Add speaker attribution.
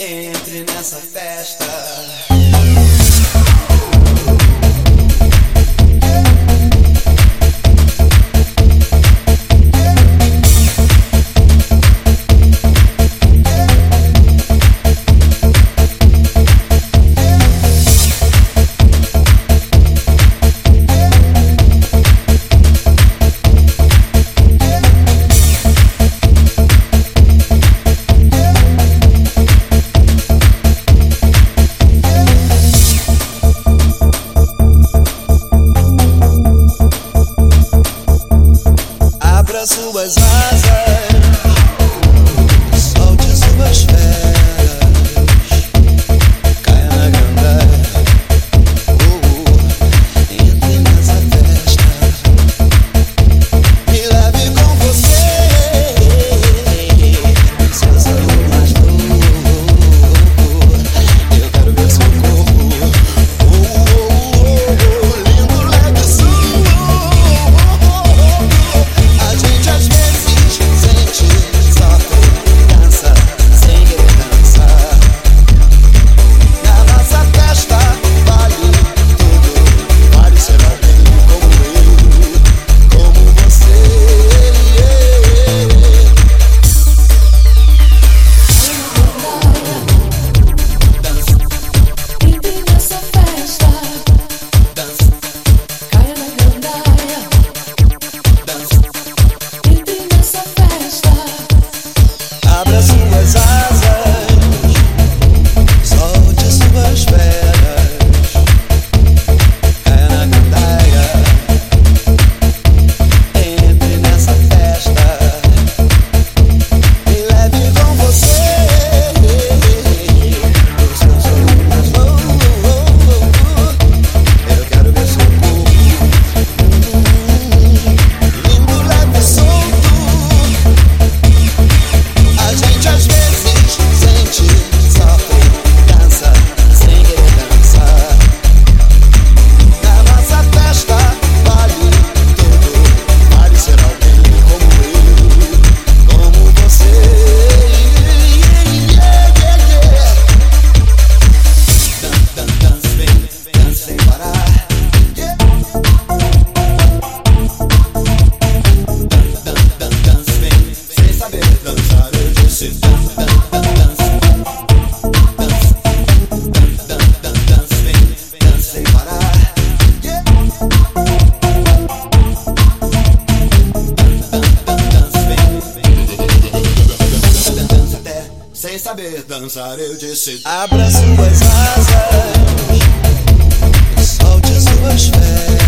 Speaker 1: Entre nessa festa. was I? dançar, eu disse: Abra suas asas, solte suas férias.